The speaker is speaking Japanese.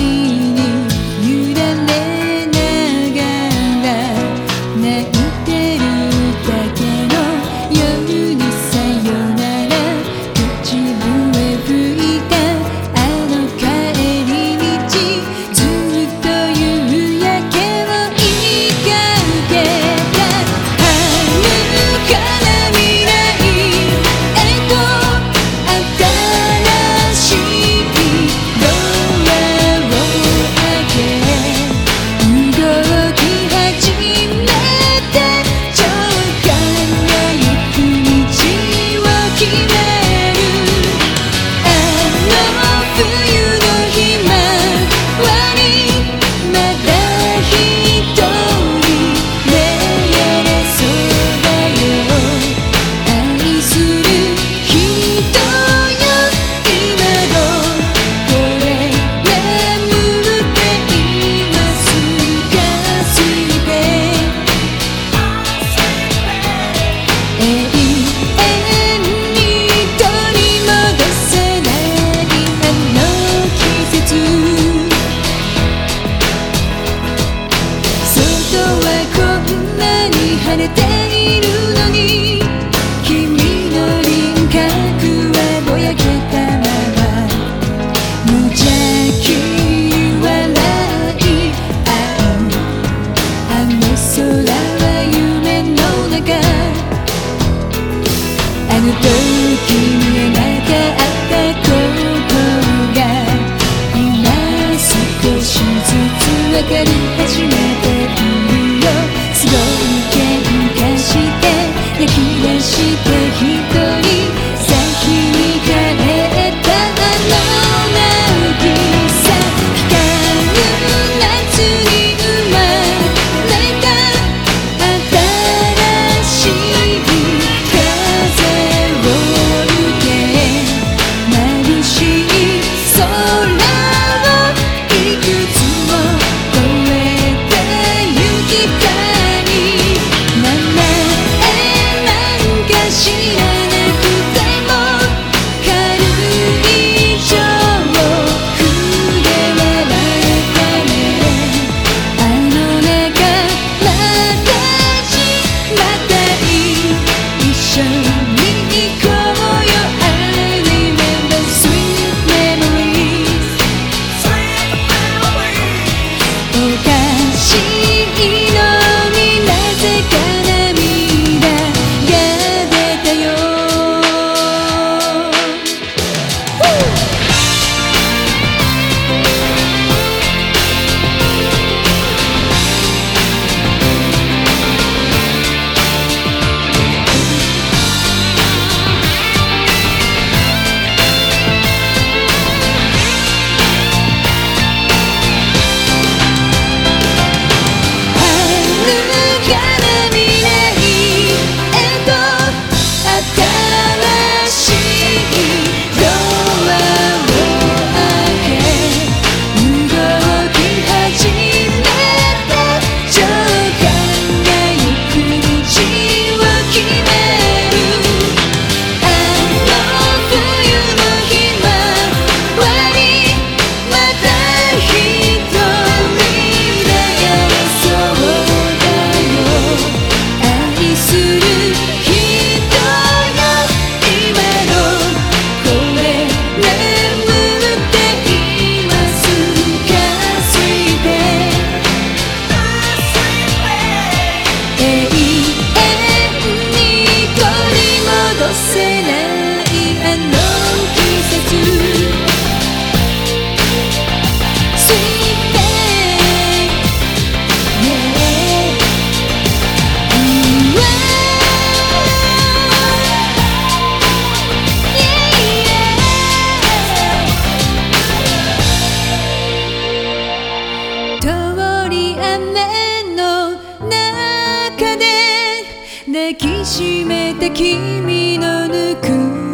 değil yüreğimde きしめて君のぬくもり